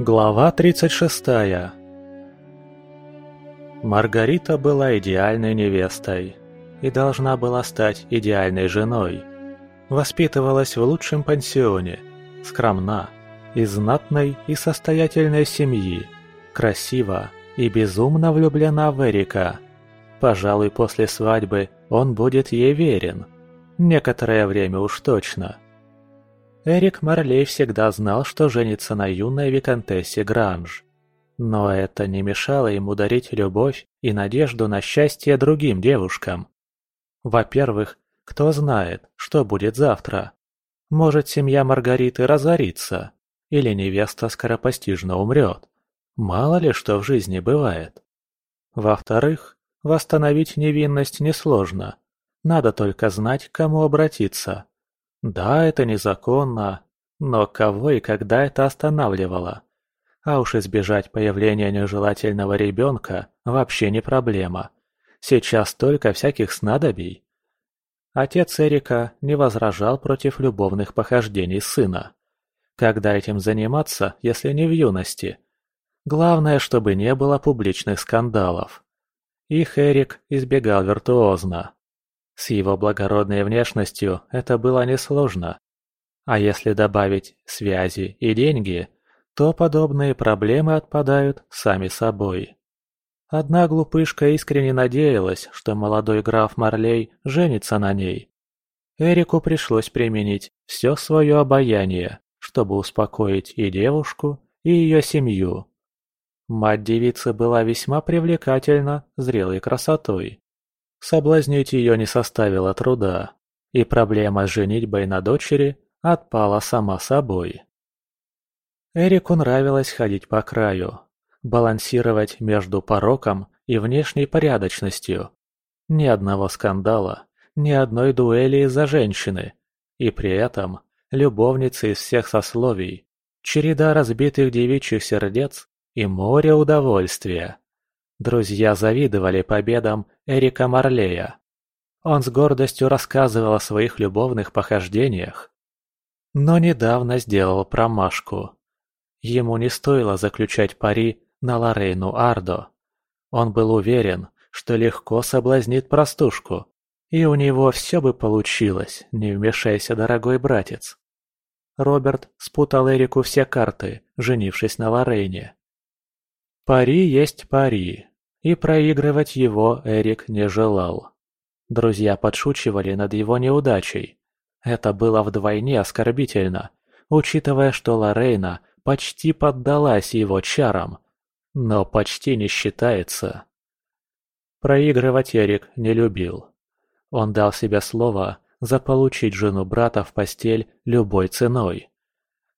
Глава 36 Маргарита была идеальной невестой и должна была стать идеальной женой. Воспитывалась в лучшем пансионе, скромна, из знатной и состоятельной семьи, красива и безумно влюблена в Эрика. Пожалуй, после свадьбы он будет ей верен. Некоторое время уж точно – Эрик Марлей всегда знал, что женится на юной виконтессе Гранж. Но это не мешало ему дарить любовь и надежду на счастье другим девушкам. Во-первых, кто знает, что будет завтра. Может, семья Маргариты разорится, или невеста скоропостижно умрет. Мало ли что в жизни бывает. Во-вторых, восстановить невинность несложно. Надо только знать, к кому обратиться. Да, это незаконно, но кого и когда это останавливало? А уж избежать появления нежелательного ребенка вообще не проблема. Сейчас столько всяких снадобий. Отец Эрика не возражал против любовных похождений сына. Когда этим заниматься, если не в юности? Главное, чтобы не было публичных скандалов. Их Эрик избегал виртуозно. С его благородной внешностью это было несложно. А если добавить связи и деньги, то подобные проблемы отпадают сами собой. Одна глупышка искренне надеялась, что молодой граф Марлей женится на ней. Эрику пришлось применить все свое обаяние, чтобы успокоить и девушку, и ее семью. Мать девицы была весьма привлекательна зрелой красотой. Соблазнить ее не составило труда, и проблема с женитьбой на дочери отпала сама собой. Эрику нравилось ходить по краю, балансировать между пороком и внешней порядочностью. Ни одного скандала, ни одной дуэли из-за женщины, и при этом любовницы из всех сословий, череда разбитых девичьих сердец и море удовольствия. Друзья завидовали победам Эрика Марлея. Он с гордостью рассказывал о своих любовных похождениях. Но недавно сделал промашку. Ему не стоило заключать пари на Лорейну Ардо. Он был уверен, что легко соблазнит простушку, и у него все бы получилось, не вмешайся, дорогой братец. Роберт спутал Эрику все карты, женившись на Лорейне. Пари есть пари, и проигрывать его Эрик не желал. Друзья подшучивали над его неудачей. Это было вдвойне оскорбительно, учитывая, что Лорейна почти поддалась его чарам. Но почти не считается. Проигрывать Эрик не любил. Он дал себе слово заполучить жену брата в постель любой ценой.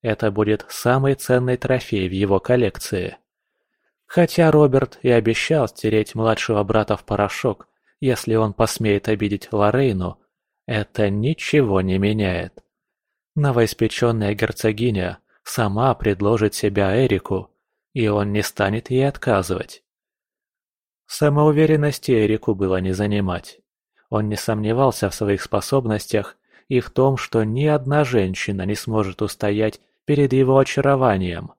Это будет самый ценный трофей в его коллекции. Хотя Роберт и обещал стереть младшего брата в порошок, если он посмеет обидеть Лорейну, это ничего не меняет. Новоиспеченная герцогиня сама предложит себя Эрику, и он не станет ей отказывать. Самоуверенности Эрику было не занимать. Он не сомневался в своих способностях и в том, что ни одна женщина не сможет устоять перед его очарованием.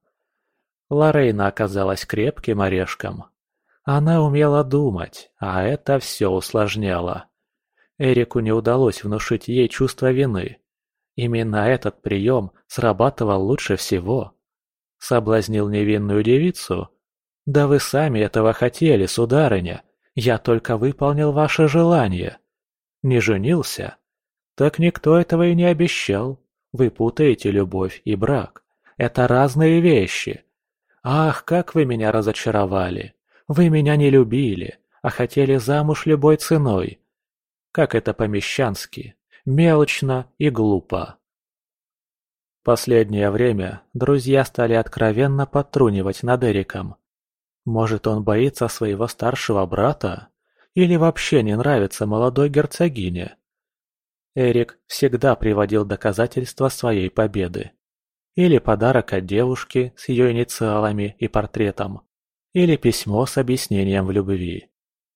Лорейна оказалась крепким орешком. Она умела думать, а это все усложняло. Эрику не удалось внушить ей чувство вины. Именно этот прием срабатывал лучше всего. Соблазнил невинную девицу? Да вы сами этого хотели, сударыня. Я только выполнил ваше желание. Не женился? Так никто этого и не обещал. Вы путаете любовь и брак. Это разные вещи. Ах, как вы меня разочаровали! Вы меня не любили, а хотели замуж любой ценой. Как это по-мещански, мелочно и глупо. Последнее время друзья стали откровенно подтрунивать над Эриком. Может, он боится своего старшего брата? Или вообще не нравится молодой герцогине? Эрик всегда приводил доказательства своей победы. Или подарок от девушки с ее инициалами и портретом. Или письмо с объяснением в любви.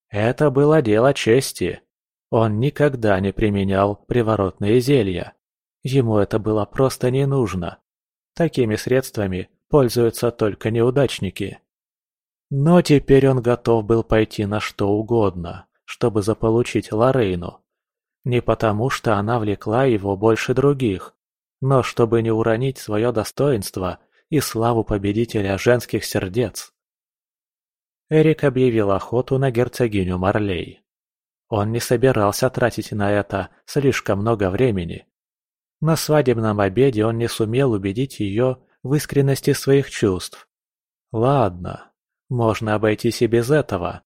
Это было дело чести. Он никогда не применял приворотные зелья. Ему это было просто не нужно. Такими средствами пользуются только неудачники. Но теперь он готов был пойти на что угодно, чтобы заполучить Лорейну. Не потому, что она влекла его больше других, но чтобы не уронить свое достоинство и славу победителя женских сердец. Эрик объявил охоту на герцогиню Марлей. Он не собирался тратить на это слишком много времени. На свадебном обеде он не сумел убедить ее в искренности своих чувств. Ладно, можно обойтись и без этого.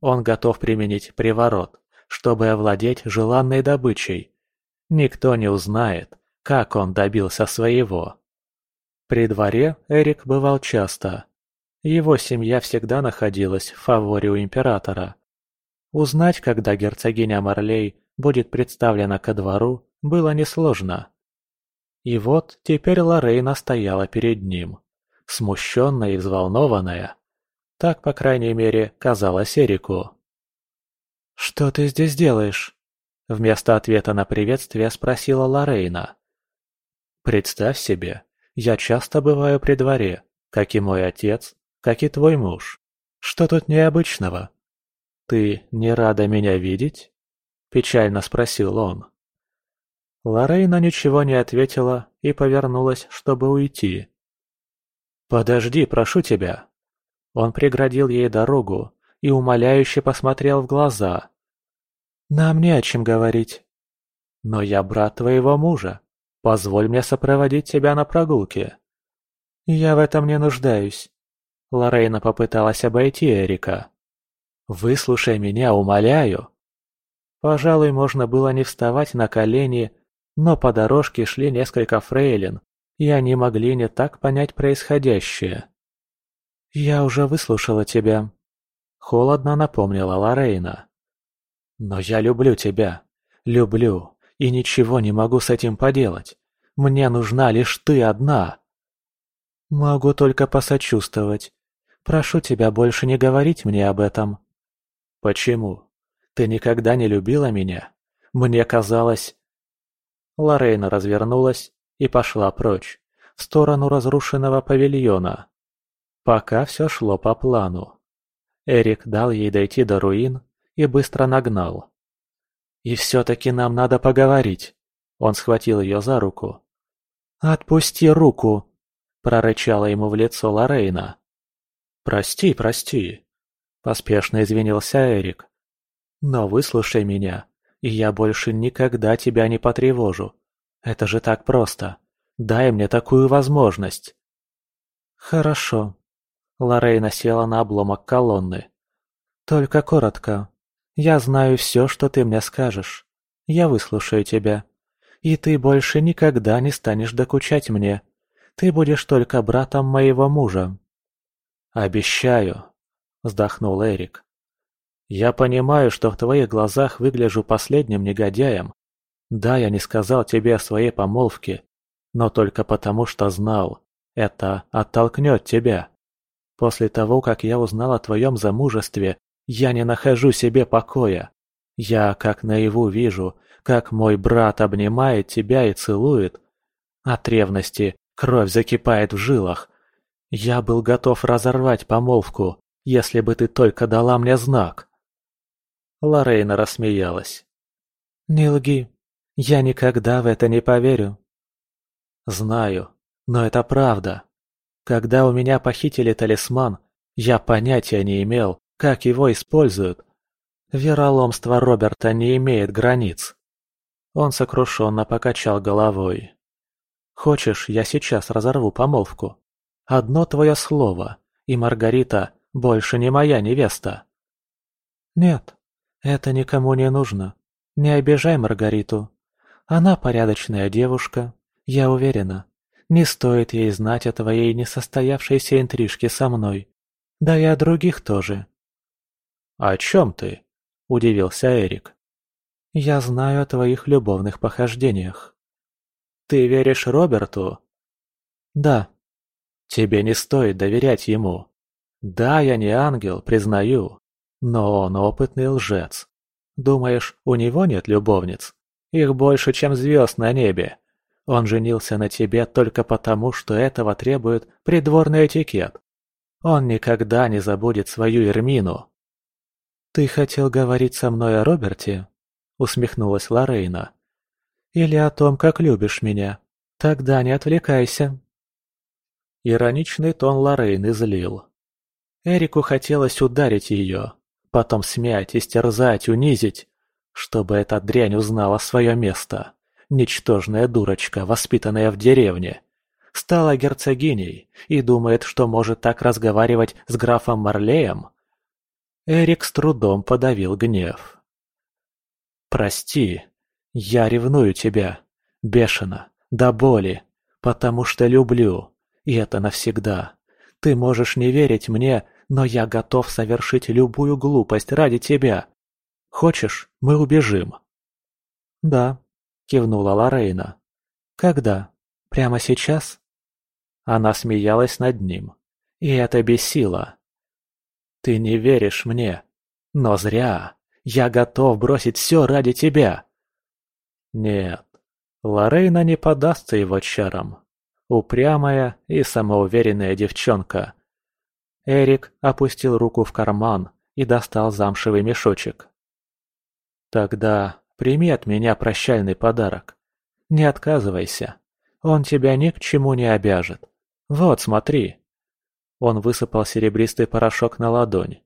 Он готов применить приворот, чтобы овладеть желанной добычей. Никто не узнает, как он добился своего. При дворе Эрик бывал часто. Его семья всегда находилась в фаворе у императора. Узнать, когда герцогиня Марлей будет представлена ко двору, было несложно. И вот теперь Лорейна стояла перед ним, смущенная и взволнованная. Так, по крайней мере, казалось Эрику. «Что ты здесь делаешь?» Вместо ответа на приветствие спросила Лорейна. «Представь себе, я часто бываю при дворе, как и мой отец, как и твой муж. Что тут необычного?» «Ты не рада меня видеть?» – печально спросил он. Лорейна ничего не ответила и повернулась, чтобы уйти. «Подожди, прошу тебя!» Он преградил ей дорогу и умоляюще посмотрел в глаза. «Нам не о чем говорить. Но я брат твоего мужа. Позволь мне сопроводить тебя на прогулке». «Я в этом не нуждаюсь». Лорейна попыталась обойти Эрика. «Выслушай меня, умоляю!» Пожалуй, можно было не вставать на колени, но по дорожке шли несколько фрейлин, и они могли не так понять происходящее. «Я уже выслушала тебя», — холодно напомнила Лорейна. «Но я люблю тебя. Люблю. И ничего не могу с этим поделать. Мне нужна лишь ты одна». «Могу только посочувствовать. Прошу тебя больше не говорить мне об этом». «Почему? Ты никогда не любила меня? Мне казалось...» Лорейна развернулась и пошла прочь, в сторону разрушенного павильона. Пока все шло по плану. Эрик дал ей дойти до руин и быстро нагнал. «И все-таки нам надо поговорить!» Он схватил ее за руку. «Отпусти руку!» – прорычала ему в лицо Лорейна. «Прости, прости!» – поспешно извинился Эрик. «Но выслушай меня, и я больше никогда тебя не потревожу. Это же так просто. Дай мне такую возможность!» «Хорошо», Лорейна села на обломок колонны. «Только коротко. Я знаю все, что ты мне скажешь. Я выслушаю тебя. И ты больше никогда не станешь докучать мне. Ты будешь только братом моего мужа». «Обещаю», — вздохнул Эрик. «Я понимаю, что в твоих глазах выгляжу последним негодяем. Да, я не сказал тебе о своей помолвке, но только потому, что знал, это оттолкнет тебя. После того, как я узнал о твоем замужестве, я не нахожу себе покоя. Я как наяву вижу, как мой брат обнимает тебя и целует. От ревности кровь закипает в жилах. Я был готов разорвать помолвку, если бы ты только дала мне знак. Лорейна рассмеялась. «Не лги. Я никогда в это не поверю». «Знаю, но это правда. Когда у меня похитили талисман, я понятия не имел, как его используют. Вероломство Роберта не имеет границ. Он сокрушенно покачал головой. «Хочешь, я сейчас разорву помолвку? Одно твое слово, и Маргарита больше не моя невеста». «Нет, это никому не нужно. Не обижай Маргариту. Она порядочная девушка, я уверена. Не стоит ей знать о твоей несостоявшейся интрижке со мной. Да и о других тоже. «О чем ты?» – удивился Эрик. «Я знаю о твоих любовных похождениях». «Ты веришь Роберту?» «Да». «Тебе не стоит доверять ему. Да, я не ангел, признаю, но он опытный лжец. Думаешь, у него нет любовниц? Их больше, чем звезд на небе. Он женился на тебе только потому, что этого требует придворный этикет. Он никогда не забудет свою Эрмину. «Ты хотел говорить со мной о Роберте?» — усмехнулась Лорейна. «Или о том, как любишь меня? Тогда не отвлекайся». Ироничный тон Лорейны злил. Эрику хотелось ударить ее, потом смять, истерзать, унизить, чтобы эта дрянь узнала свое место. Ничтожная дурочка, воспитанная в деревне. Стала герцогиней и думает, что может так разговаривать с графом Марлеем? Эрик с трудом подавил гнев. «Прости, я ревную тебя, бешено, до боли, потому что люблю, и это навсегда. Ты можешь не верить мне, но я готов совершить любую глупость ради тебя. Хочешь, мы убежим?» «Да», — кивнула Лорейна. «Когда? Прямо сейчас?» Она смеялась над ним. И это бесило. «Ты не веришь мне. Но зря. Я готов бросить все ради тебя». Нет, Лорейна не подастся его чарам. Упрямая и самоуверенная девчонка. Эрик опустил руку в карман и достал замшевый мешочек. «Тогда прими от меня прощальный подарок. Не отказывайся. Он тебя ни к чему не обяжет. Вот, смотри». Он высыпал серебристый порошок на ладонь.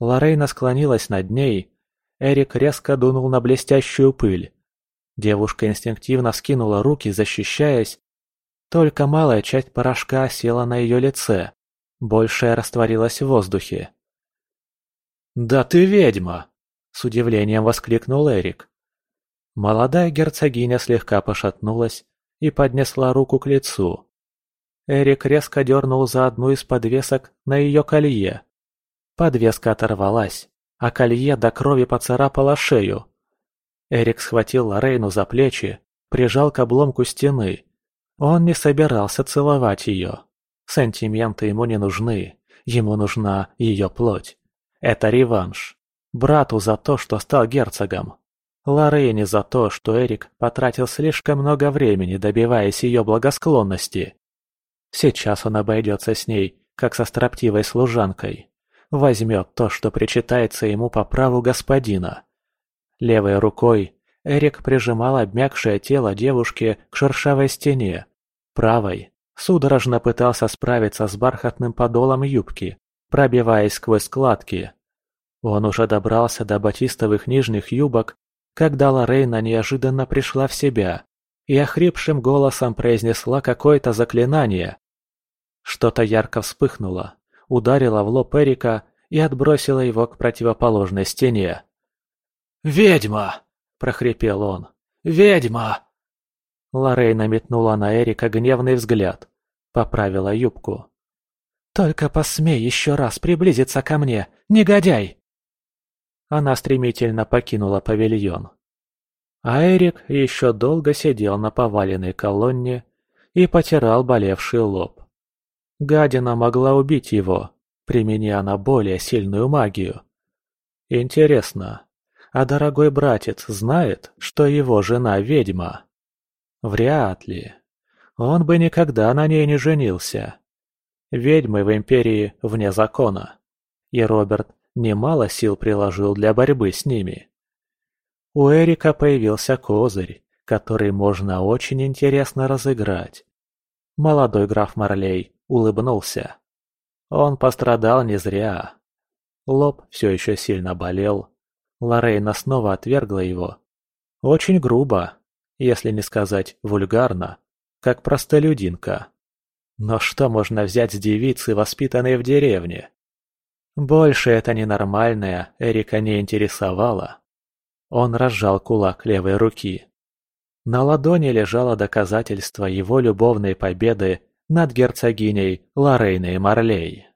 Лорейна склонилась над ней. Эрик резко дунул на блестящую пыль. Девушка инстинктивно скинула руки, защищаясь. Только малая часть порошка села на ее лице. Большая растворилась в воздухе. «Да ты ведьма!» – с удивлением воскликнул Эрик. Молодая герцогиня слегка пошатнулась и поднесла руку к лицу. Эрик резко дернул за одну из подвесок на ее колье. Подвеска оторвалась, а колье до крови поцарапало шею. Эрик схватил Лорейну за плечи, прижал к обломку стены. Он не собирался целовать ее. Сантименты ему не нужны, ему нужна ее плоть. Это реванш. Брату за то, что стал герцогом. Лорейне за то, что Эрик потратил слишком много времени, добиваясь ее благосклонности. Сейчас он обойдется с ней, как со строптивой служанкой. Возьмет то, что причитается ему по праву господина. Левой рукой Эрик прижимал обмякшее тело девушки к шершавой стене. Правой судорожно пытался справиться с бархатным подолом юбки, пробиваясь сквозь складки. Он уже добрался до батистовых нижних юбок, когда Лорейна неожиданно пришла в себя и охрипшим голосом произнесла какое-то заклинание. Что-то ярко вспыхнуло, ударило в лоб Эрика и отбросило его к противоположной стене. «Ведьма!» – прохрипел он. «Ведьма!» Лорейна метнула на Эрика гневный взгляд, поправила юбку. «Только посмей еще раз приблизиться ко мне, негодяй!» Она стремительно покинула павильон. А Эрик еще долго сидел на поваленной колонне и потирал болевший лоб. Гадина могла убить его, применя на более сильную магию. Интересно, а дорогой братец знает, что его жена ведьма? Вряд ли. Он бы никогда на ней не женился. Ведьмы в Империи вне закона. И Роберт немало сил приложил для борьбы с ними. У Эрика появился козырь, который можно очень интересно разыграть. Молодой граф Марлей улыбнулся. Он пострадал не зря. Лоб все еще сильно болел. Лорейна снова отвергла его. Очень грубо, если не сказать вульгарно, как простолюдинка. Но что можно взять с девицы, воспитанной в деревне? Больше это ненормальное Эрика не интересовало. Он разжал кулак левой руки. На ладони лежало доказательство его любовной победы над герцогиней Лорейной Марлей.